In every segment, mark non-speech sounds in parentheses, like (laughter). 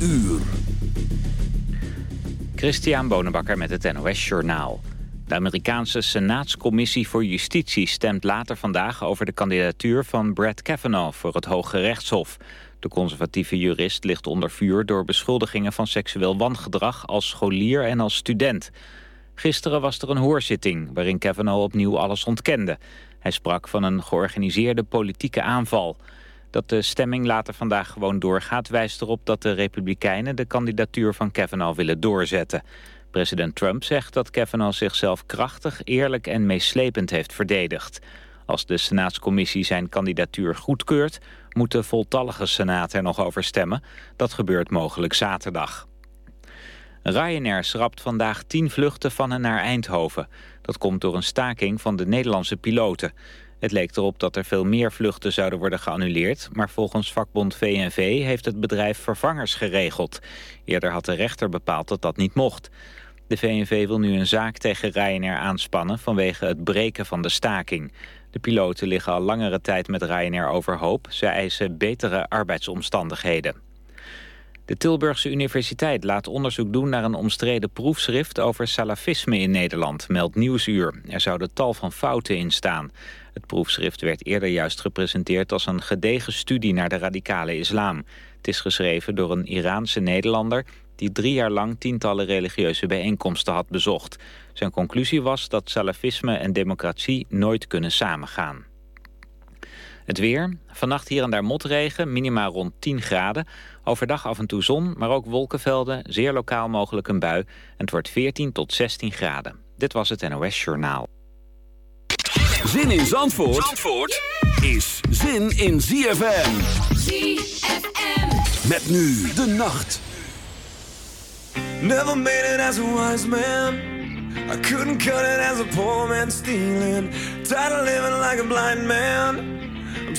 uur. Christian Bonenbakker met het NOS Journaal. De Amerikaanse Senaatscommissie voor Justitie stemt later vandaag over de kandidatuur van Brett Kavanaugh voor het Hoge Rechtshof. De conservatieve jurist ligt onder vuur door beschuldigingen van seksueel wangedrag als scholier en als student. Gisteren was er een hoorzitting waarin Kavanaugh opnieuw alles ontkende. Hij sprak van een georganiseerde politieke aanval. Dat de stemming later vandaag gewoon doorgaat wijst erop dat de Republikeinen de kandidatuur van Kavanaugh willen doorzetten. President Trump zegt dat Kavanaugh zichzelf krachtig, eerlijk en meeslepend heeft verdedigd. Als de Senaatscommissie zijn kandidatuur goedkeurt, moet de voltallige Senaat er nog over stemmen. Dat gebeurt mogelijk zaterdag. Ryanair schrapt vandaag tien vluchten van en naar Eindhoven. Dat komt door een staking van de Nederlandse piloten. Het leek erop dat er veel meer vluchten zouden worden geannuleerd... maar volgens vakbond VNV heeft het bedrijf vervangers geregeld. Eerder had de rechter bepaald dat dat niet mocht. De VNV wil nu een zaak tegen Ryanair aanspannen... vanwege het breken van de staking. De piloten liggen al langere tijd met Ryanair overhoop. Ze eisen betere arbeidsomstandigheden. De Tilburgse Universiteit laat onderzoek doen naar een omstreden proefschrift over salafisme in Nederland, meldt Nieuwsuur. Er zouden tal van fouten in staan. Het proefschrift werd eerder juist gepresenteerd als een gedegen studie naar de radicale islam. Het is geschreven door een Iraanse Nederlander die drie jaar lang tientallen religieuze bijeenkomsten had bezocht. Zijn conclusie was dat salafisme en democratie nooit kunnen samengaan. Het weer. Vannacht hier en daar motregen, minima rond 10 graden. Overdag af en toe zon, maar ook wolkenvelden, zeer lokaal mogelijk een bui. En het wordt 14 tot 16 graden. Dit was het NOS Journaal. Zin in Zandvoort, Zandvoort is zin in ZFM. ZFM. Met nu de nacht. Never made it as a wise man. I couldn't cut it as a poor man stealing. Tired of living like a blind man.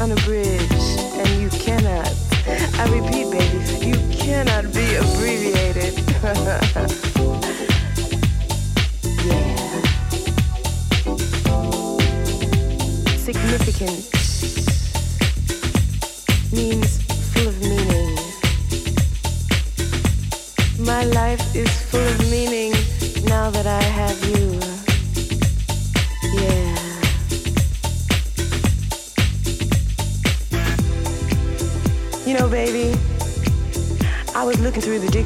unabridged, and you cannot, I repeat, baby, you cannot be abbreviated. (laughs) yeah. Significant means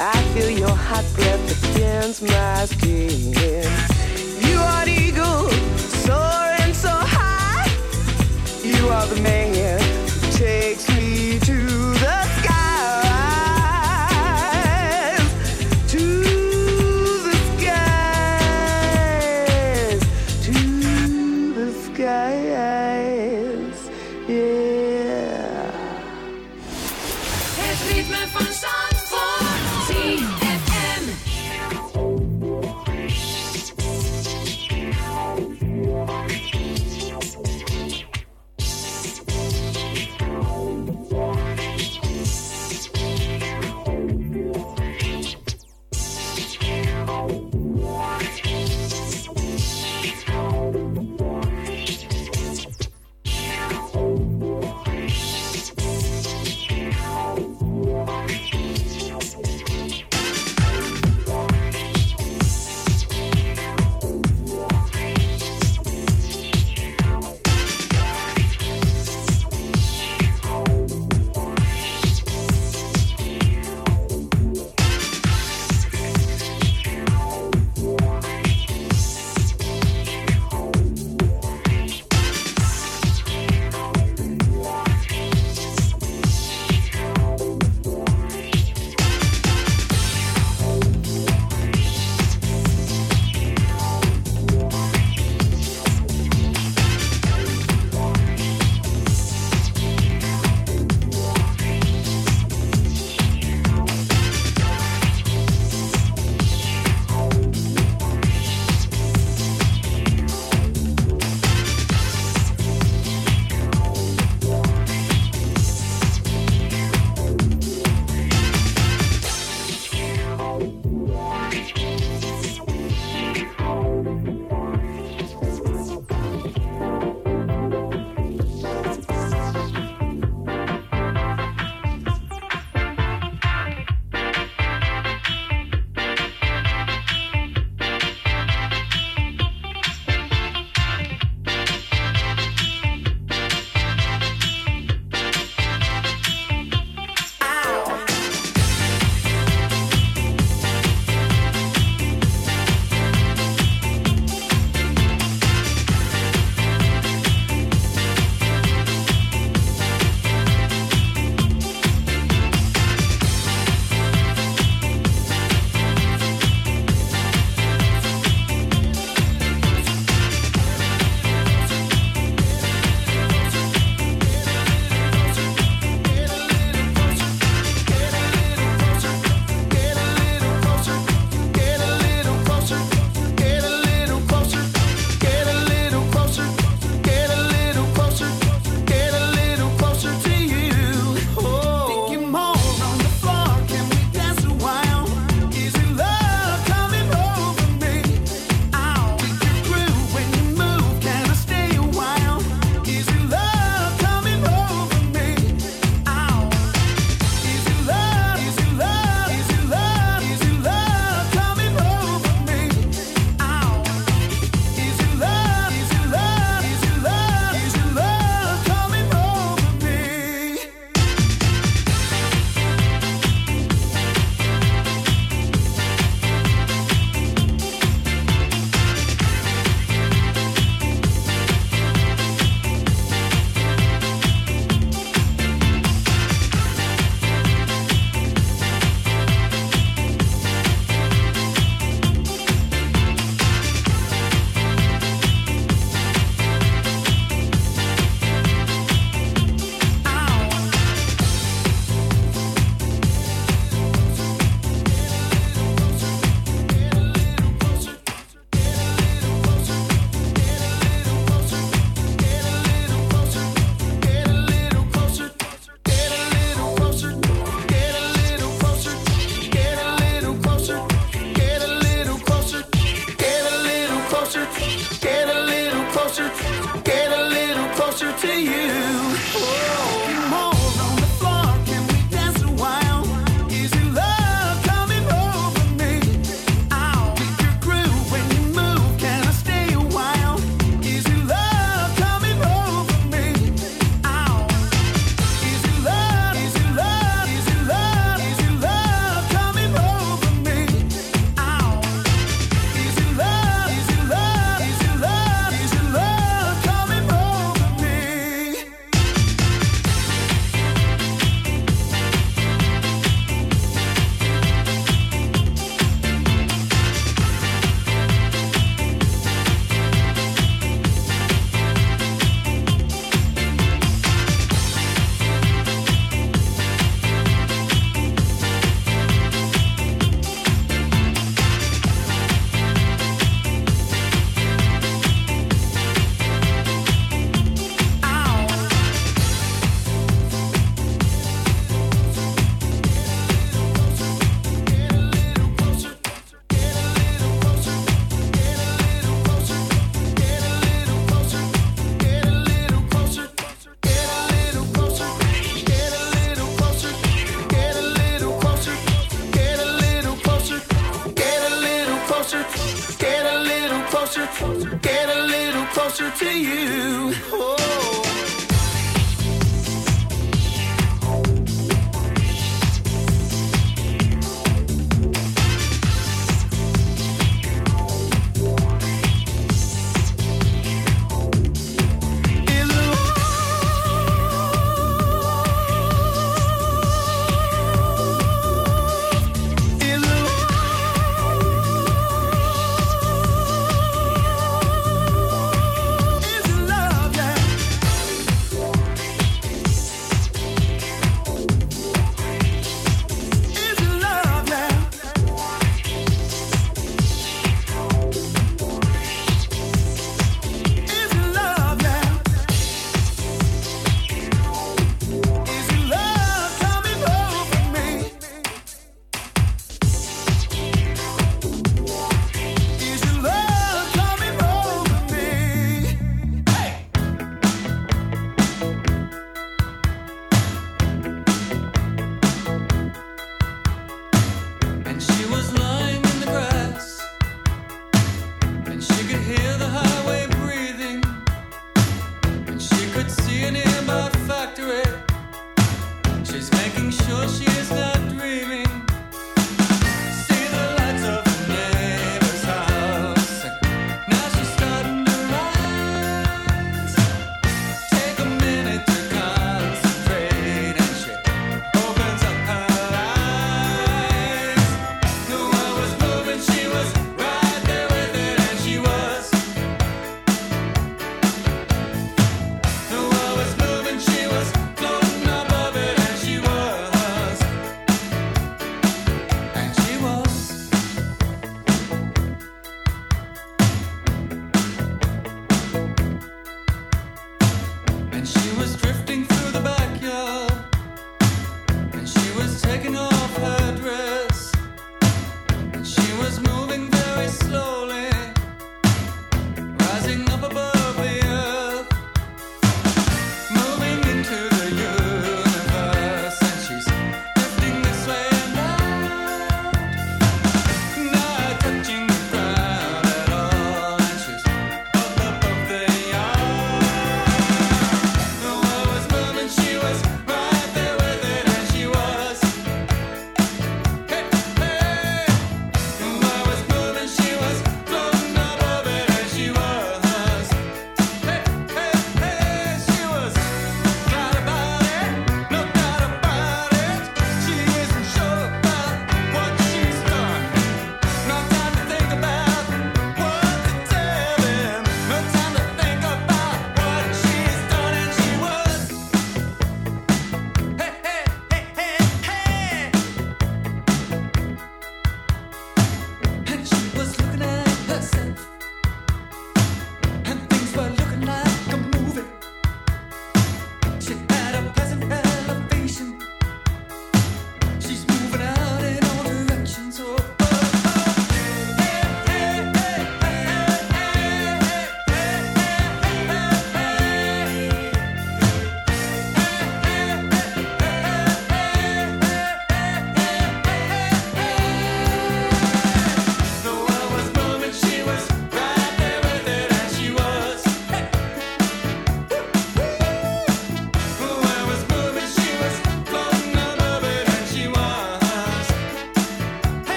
I feel your hot breath against my skin. You are an eagle soaring so high. You are the man who takes me to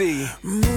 see.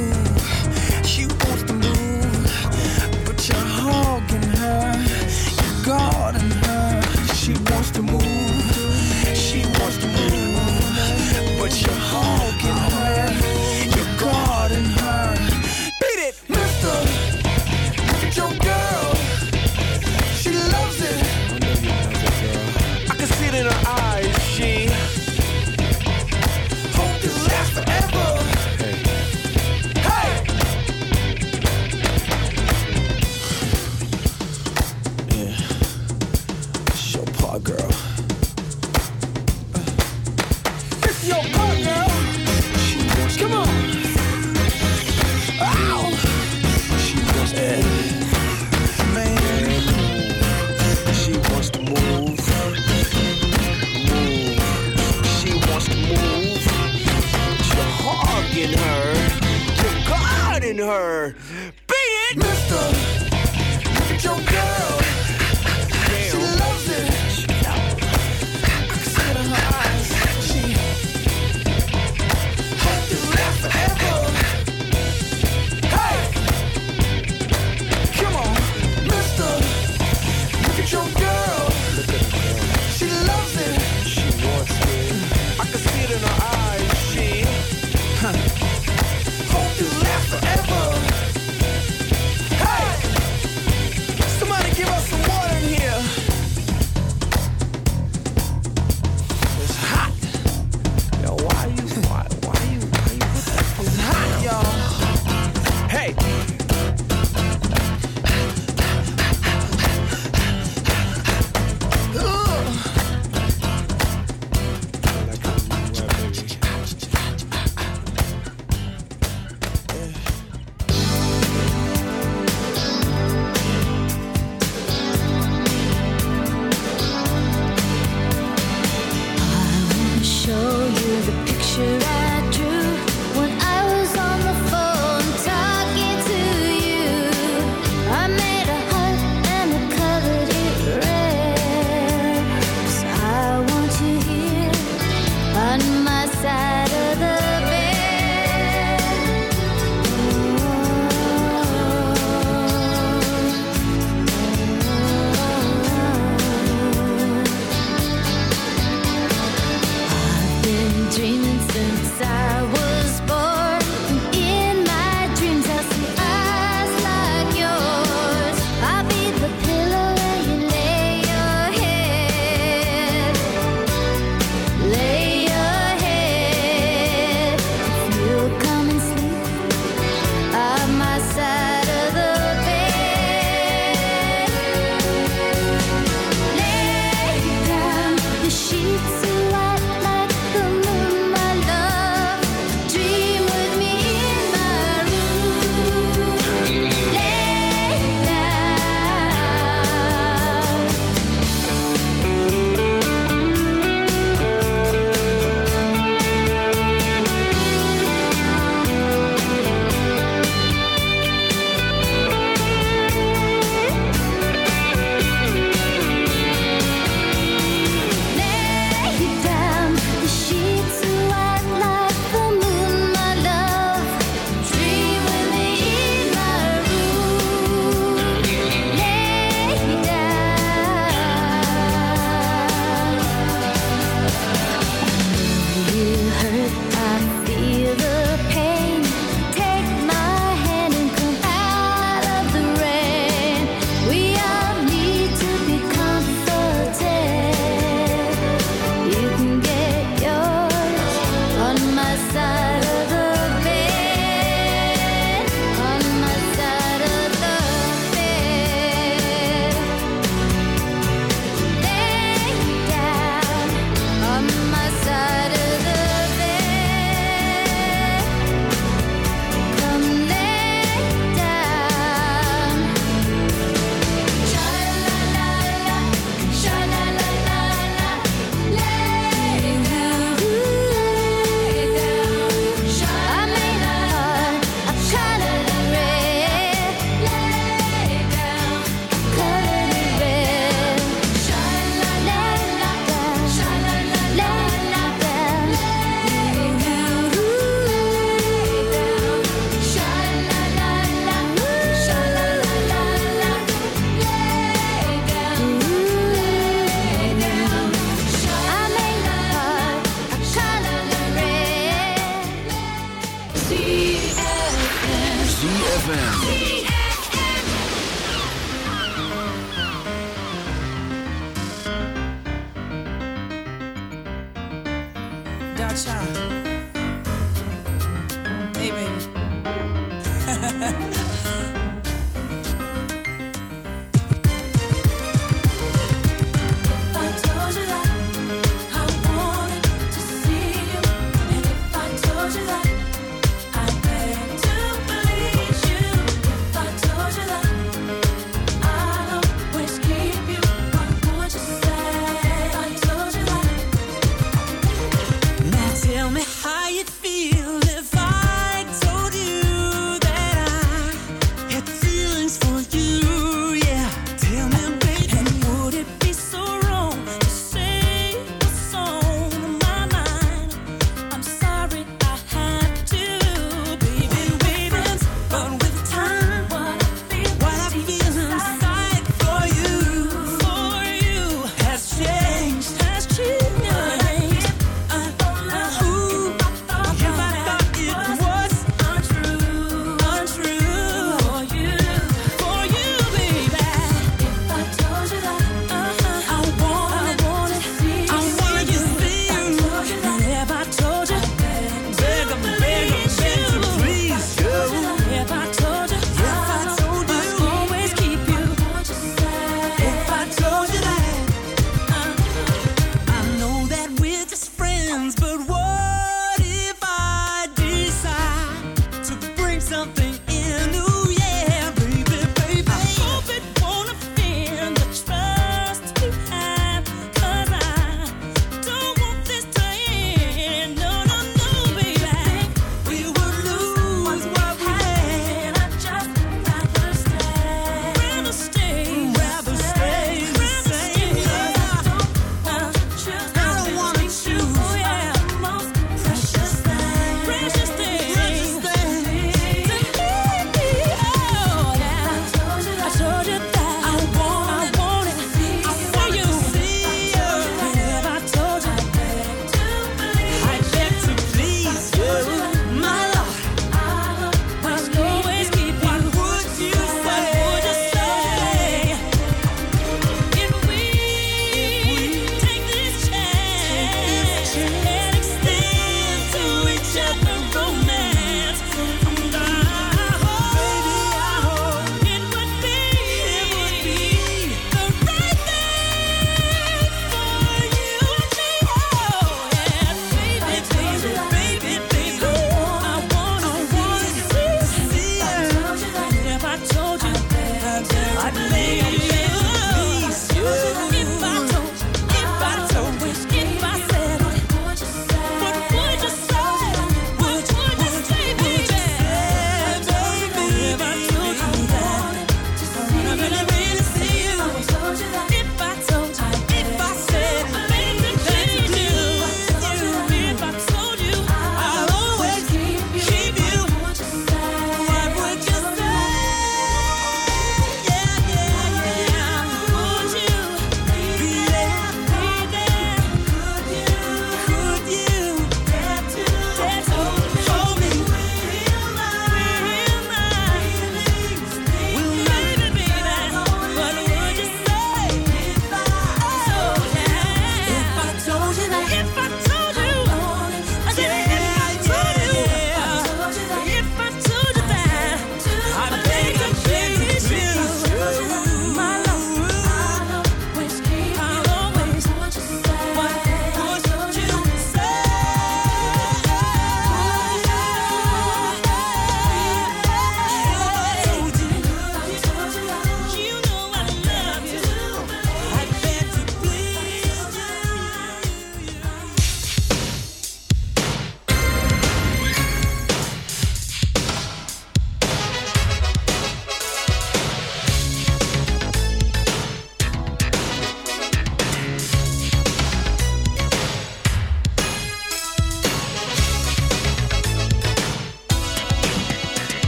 Hey, baby.